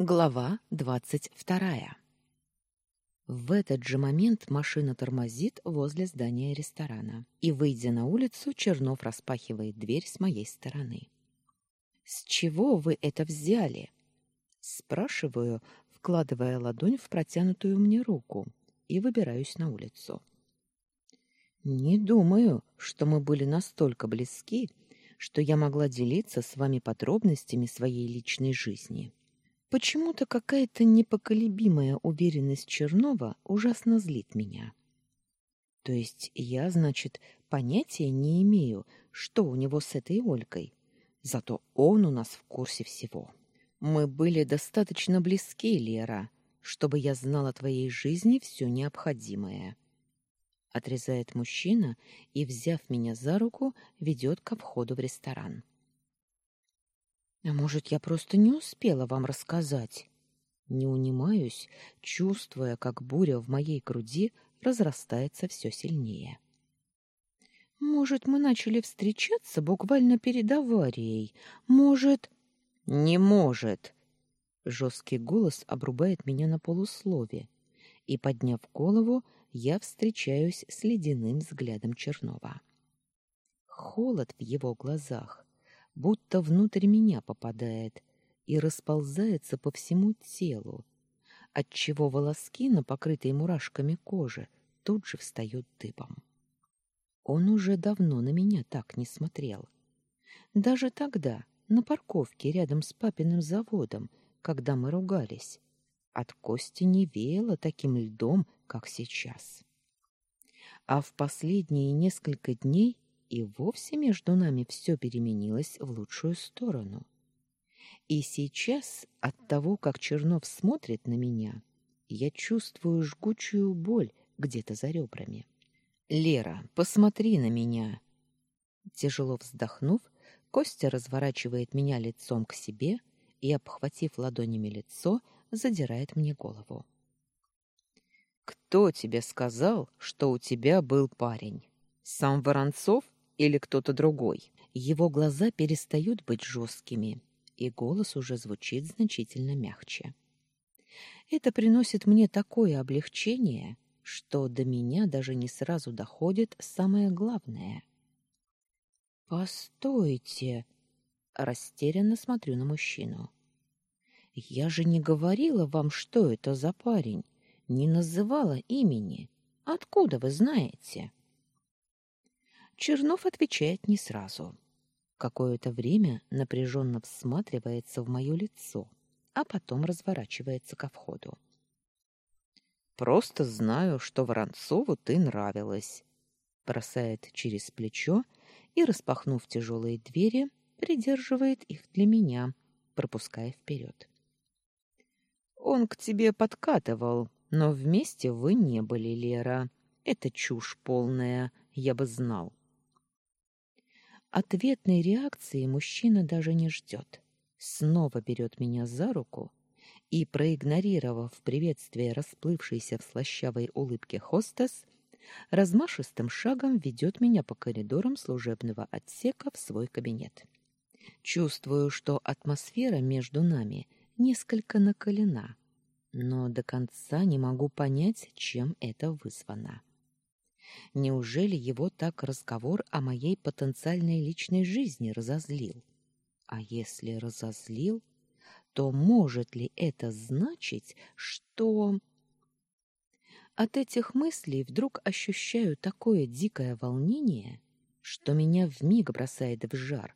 Глава двадцать вторая. В этот же момент машина тормозит возле здания ресторана, и, выйдя на улицу, Чернов распахивает дверь с моей стороны. «С чего вы это взяли?» Спрашиваю, вкладывая ладонь в протянутую мне руку, и выбираюсь на улицу. «Не думаю, что мы были настолько близки, что я могла делиться с вами подробностями своей личной жизни». Почему-то какая-то непоколебимая уверенность Чернова ужасно злит меня. То есть я, значит, понятия не имею, что у него с этой Олькой. Зато он у нас в курсе всего. Мы были достаточно близки, Лера, чтобы я знала твоей жизни все необходимое. Отрезает мужчина и, взяв меня за руку, ведет ко входу в ресторан. А может, я просто не успела вам рассказать? Не унимаюсь, чувствуя, как буря в моей груди разрастается все сильнее. Может, мы начали встречаться буквально перед аварией? Может, не может. Жесткий голос обрубает меня на полуслове, и подняв голову, я встречаюсь с ледяным взглядом Чернова. Холод в его глазах, будто внутрь меня попадает и расползается по всему телу, отчего волоски на покрытой мурашками коже тут же встают дыбом. Он уже давно на меня так не смотрел. Даже тогда, на парковке рядом с папиным заводом, когда мы ругались, от Кости не веяло таким льдом, как сейчас. А в последние несколько дней и вовсе между нами все переменилось в лучшую сторону. И сейчас от того, как Чернов смотрит на меня, я чувствую жгучую боль где-то за ребрами. «Лера, посмотри на меня!» Тяжело вздохнув, Костя разворачивает меня лицом к себе и, обхватив ладонями лицо, задирает мне голову. «Кто тебе сказал, что у тебя был парень? Сам Воронцов или кто-то другой. Его глаза перестают быть жесткими, и голос уже звучит значительно мягче. Это приносит мне такое облегчение, что до меня даже не сразу доходит самое главное. Постойте, растерянно смотрю на мужчину. Я же не говорила вам, что это за парень, не называла имени. Откуда вы знаете? Чернов отвечает не сразу. Какое-то время напряженно всматривается в мое лицо, а потом разворачивается ко входу. Просто знаю, что Воронцову ты нравилась, бросает через плечо и, распахнув тяжелые двери, придерживает их для меня, пропуская вперед. Он к тебе подкатывал, но вместе вы не были, Лера. Это чушь полная, я бы знал. Ответной реакции мужчина даже не ждет. Снова берет меня за руку и, проигнорировав приветствие расплывшейся в слащавой улыбке хостес, размашистым шагом ведет меня по коридорам служебного отсека в свой кабинет. Чувствую, что атмосфера между нами несколько накалена, но до конца не могу понять, чем это вызвано. Неужели его так разговор о моей потенциальной личной жизни разозлил? А если разозлил, то может ли это значить, что... От этих мыслей вдруг ощущаю такое дикое волнение, что меня вмиг бросает в жар,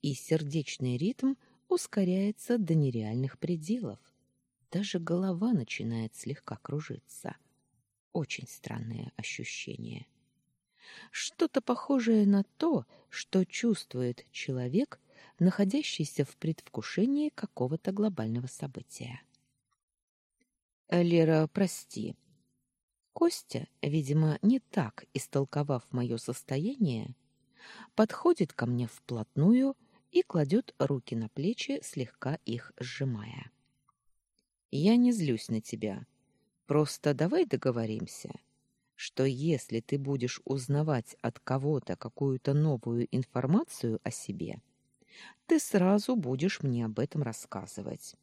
и сердечный ритм ускоряется до нереальных пределов. Даже голова начинает слегка кружиться. — очень странное ощущение. Что-то похожее на то, что чувствует человек, находящийся в предвкушении какого-то глобального события. Лера, прости. Костя, видимо, не так истолковав мое состояние, подходит ко мне вплотную и кладет руки на плечи, слегка их сжимая. Я не злюсь на тебя. Просто давай договоримся, что если ты будешь узнавать от кого-то какую-то новую информацию о себе, ты сразу будешь мне об этом рассказывать.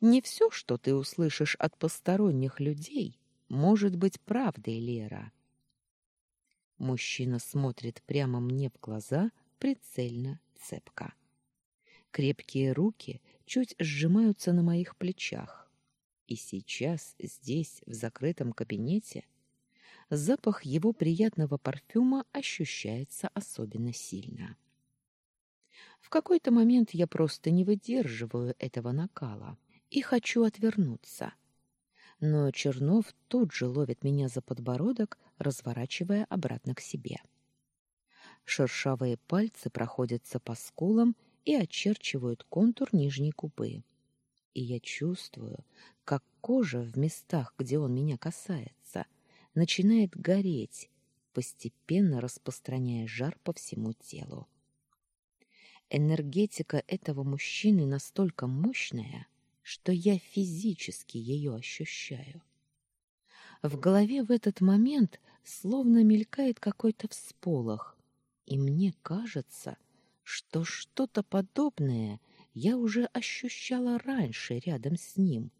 Не все, что ты услышишь от посторонних людей, может быть правдой, Лера. Мужчина смотрит прямо мне в глаза, прицельно, цепко. Крепкие руки чуть сжимаются на моих плечах. И сейчас здесь, в закрытом кабинете, запах его приятного парфюма ощущается особенно сильно. В какой-то момент я просто не выдерживаю этого накала и хочу отвернуться. Но Чернов тут же ловит меня за подбородок, разворачивая обратно к себе. Шершавые пальцы проходятся по скулам и очерчивают контур нижней губы. И я чувствую, как кожа в местах, где он меня касается, начинает гореть, постепенно распространяя жар по всему телу. Энергетика этого мужчины настолько мощная, что я физически ее ощущаю. В голове в этот момент словно мелькает какой-то всполох, и мне кажется, что что-то подобное я уже ощущала раньше рядом с ним.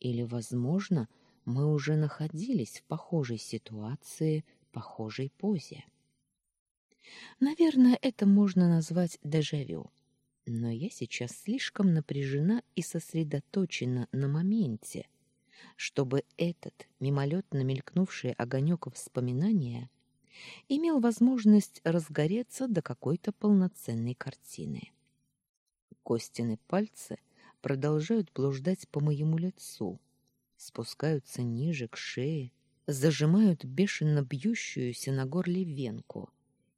Или, возможно, мы уже находились в похожей ситуации, похожей позе. Наверное, это можно назвать дежавю. Но я сейчас слишком напряжена и сосредоточена на моменте, чтобы этот мимолетно мелькнувший огонек воспоминания имел возможность разгореться до какой-то полноценной картины. Костины пальцы продолжают блуждать по моему лицу, спускаются ниже к шее, зажимают бешено бьющуюся на горле венку,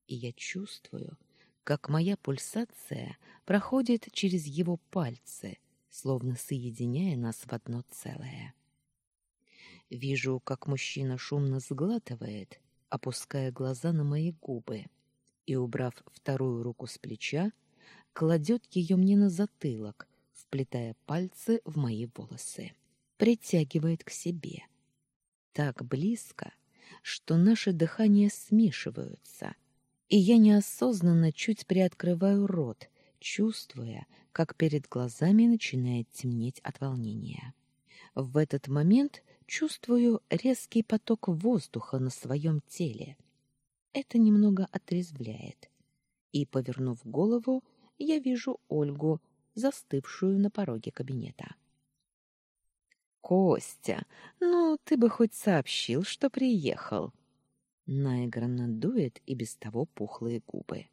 и я чувствую, как моя пульсация проходит через его пальцы, словно соединяя нас в одно целое. Вижу, как мужчина шумно сглатывает, опуская глаза на мои губы, и, убрав вторую руку с плеча, кладет ее мне на затылок, вплетая пальцы в мои волосы. Притягивает к себе. Так близко, что наши дыхания смешиваются — и я неосознанно чуть приоткрываю рот, чувствуя, как перед глазами начинает темнеть от волнения. В этот момент чувствую резкий поток воздуха на своем теле. Это немного отрезвляет. И, повернув голову, я вижу Ольгу, застывшую на пороге кабинета. «Костя, ну ты бы хоть сообщил, что приехал», наигранно дует и без того пухлые губы.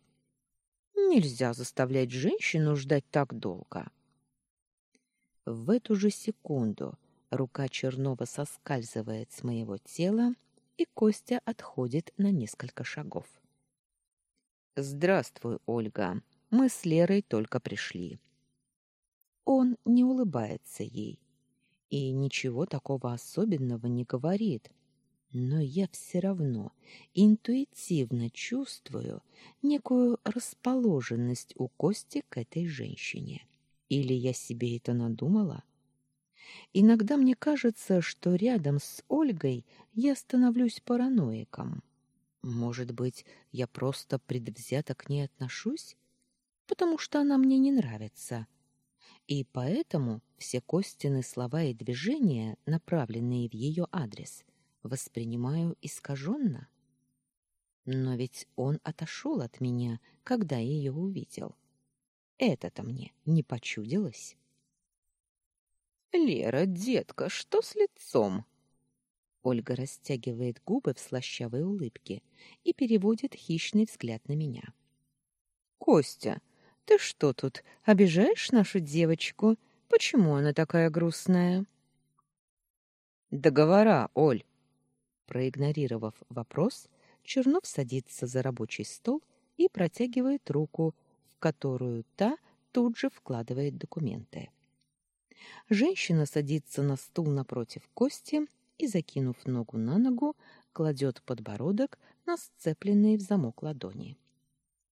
Нельзя заставлять женщину ждать так долго. В эту же секунду рука Чернова соскальзывает с моего тела, и Костя отходит на несколько шагов. Здравствуй, Ольга. Мы с Лерой только пришли. Он не улыбается ей и ничего такого особенного не говорит, но я все равно интуитивно чувствую некую расположенность у Кости к этой женщине. Или я себе это надумала? Иногда мне кажется, что рядом с Ольгой я становлюсь параноиком. Может быть, я просто предвзято к ней отношусь, потому что она мне не нравится. И поэтому все Костины слова и движения, направленные в ее адрес, воспринимаю искаженно. Но ведь он отошел от меня, когда ее увидел. Это-то мне не почудилось. Лера, детка, что с лицом? Ольга растягивает губы в слащавой улыбке и переводит хищный взгляд на меня. Костя, ты что тут, обижаешь нашу девочку? Почему она такая грустная? Договора, Оль, Проигнорировав вопрос, Чернов садится за рабочий стол и протягивает руку, в которую та тут же вкладывает документы. Женщина садится на стул напротив Кости и, закинув ногу на ногу, кладет подбородок на сцепленные в замок ладони.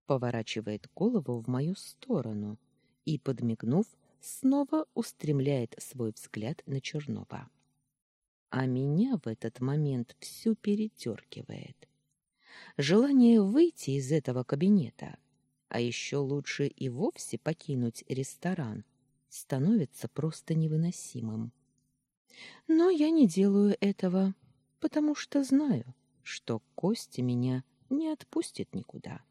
Поворачивает голову в мою сторону и, подмигнув, снова устремляет свой взгляд на Чернова а меня в этот момент всю передергивает. Желание выйти из этого кабинета, а еще лучше и вовсе покинуть ресторан, становится просто невыносимым. Но я не делаю этого, потому что знаю, что Костя меня не отпустит никуда.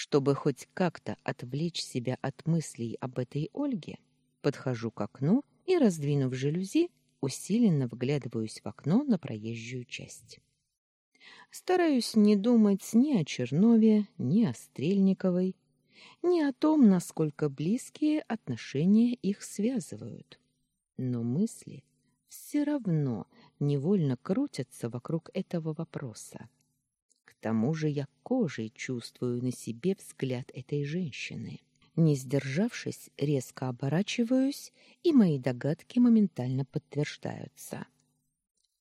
Чтобы хоть как-то отвлечь себя от мыслей об этой Ольге, подхожу к окну и, раздвинув жалюзи, усиленно вглядываюсь в окно на проезжую часть. Стараюсь не думать ни о Чернове, ни о Стрельниковой, ни о том, насколько близкие отношения их связывают. Но мысли все равно невольно крутятся вокруг этого вопроса. Тому же я кожей чувствую на себе взгляд этой женщины. Не сдержавшись, резко оборачиваюсь, и мои догадки моментально подтверждаются.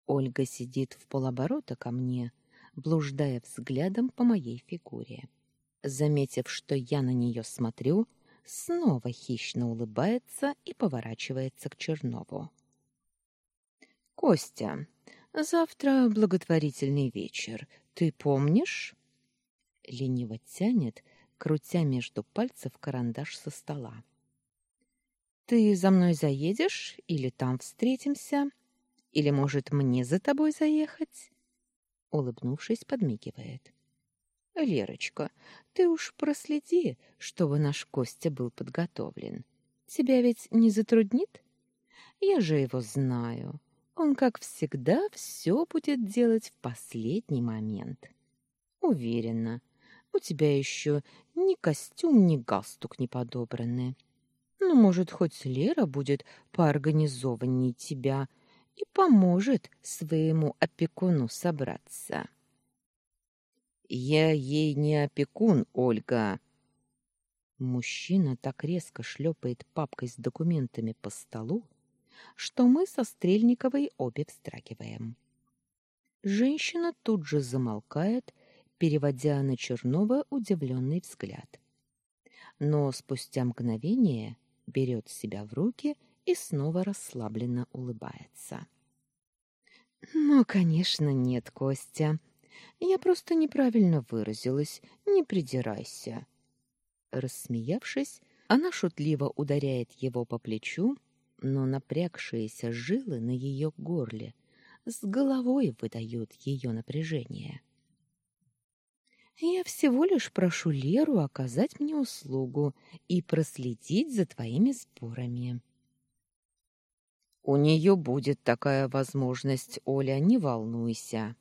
Ольга сидит в полоборота ко мне, блуждая взглядом по моей фигуре. Заметив, что я на нее смотрю, снова хищно улыбается и поворачивается к Чернову. Костя, завтра благотворительный вечер. Ты помнишь? Лениво тянет, крутя между пальцев карандаш со стола. Ты за мной заедешь или там встретимся? Или, может, мне за тобой заехать? Улыбнувшись, подмигивает. Лерочка, ты уж проследи, чтобы наш Костя был подготовлен. Тебя ведь не затруднит? Я же его знаю. Он, как всегда, все будет делать в последний момент. Уверена, у тебя еще ни костюм, ни галстук не подобраны. Ну, может, хоть Лера будет поорганизованней тебя и поможет своему опекуну собраться. Я ей не опекун, Ольга. Мужчина так резко шлепает папкой с документами по столу, что мы со Стрельниковой обе встрагиваем. Женщина тут же замолкает, переводя на Чернова удивленный взгляд. Но спустя мгновение берет себя в руки и снова расслабленно улыбается. «Ну, конечно, нет, Костя. Я просто неправильно выразилась. Не придирайся. Рассмеявшись, она шутливо ударяет его по плечу, но напрягшиеся жилы на ее горле с головой выдают ее напряжение. Я всего лишь прошу Леру оказать мне услугу и проследить за твоими сборами. У нее будет такая возможность, Оля, не волнуйся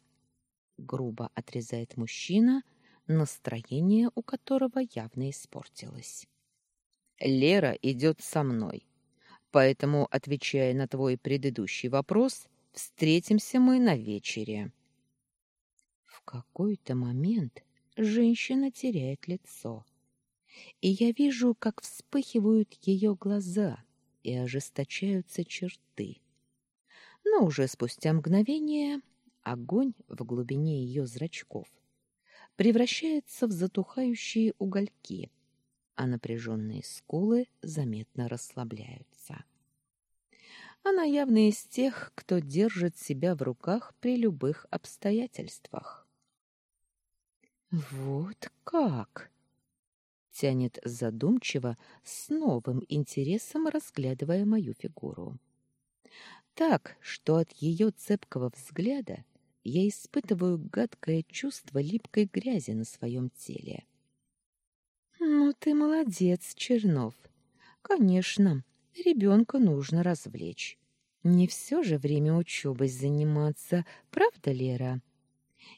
грубо отрезает мужчина, настроение у которого явно испортилось. Лера идет со мной. Поэтому, отвечая на твой предыдущий вопрос, встретимся мы на вечере. В какой-то момент женщина теряет лицо, и я вижу, как вспыхивают ее глаза и ожесточаются черты. Но уже спустя мгновение огонь в глубине ее зрачков превращается в затухающие угольки, а напряженные скулы заметно расслабляются. Она явно из тех, кто держит себя в руках при любых обстоятельствах. Вот как, тянет задумчиво, с новым интересом разглядывая мою фигуру. Так, что от ее цепкого взгляда я испытываю гадкое чувство липкой грязи на своем теле. Ну ты молодец, Чернов. Конечно, ребенка нужно развлечь. Не все же время учебой заниматься, правда, Лера?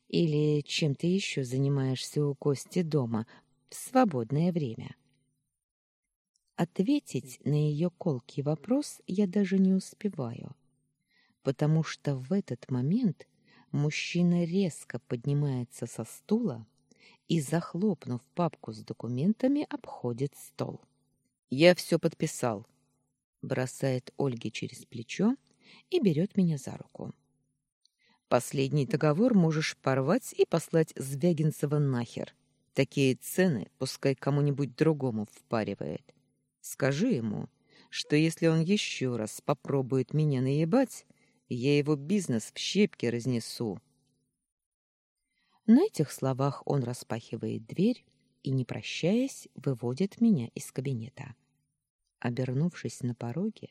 Или чем ты еще занимаешься у Кости дома в свободное время? Ответить на ее колкий вопрос я даже не успеваю, потому что в этот момент Мужчина резко поднимается со стула и, захлопнув папку с документами, обходит стол. «Я все подписал», — бросает Ольге через плечо и берет меня за руку. «Последний договор можешь порвать и послать Звягинцева нахер. Такие цены пускай кому-нибудь другому впаривает. Скажи ему, что если он еще раз попробует меня наебать, я его бизнес в щепки разнесу. На этих словах он распахивает дверь и, не прощаясь, выводит меня из кабинета. Обернувшись на пороге,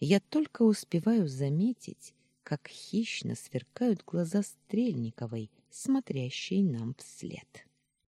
я только успеваю заметить, как хищно сверкают глаза Стрельниковой, смотрящей нам вслед.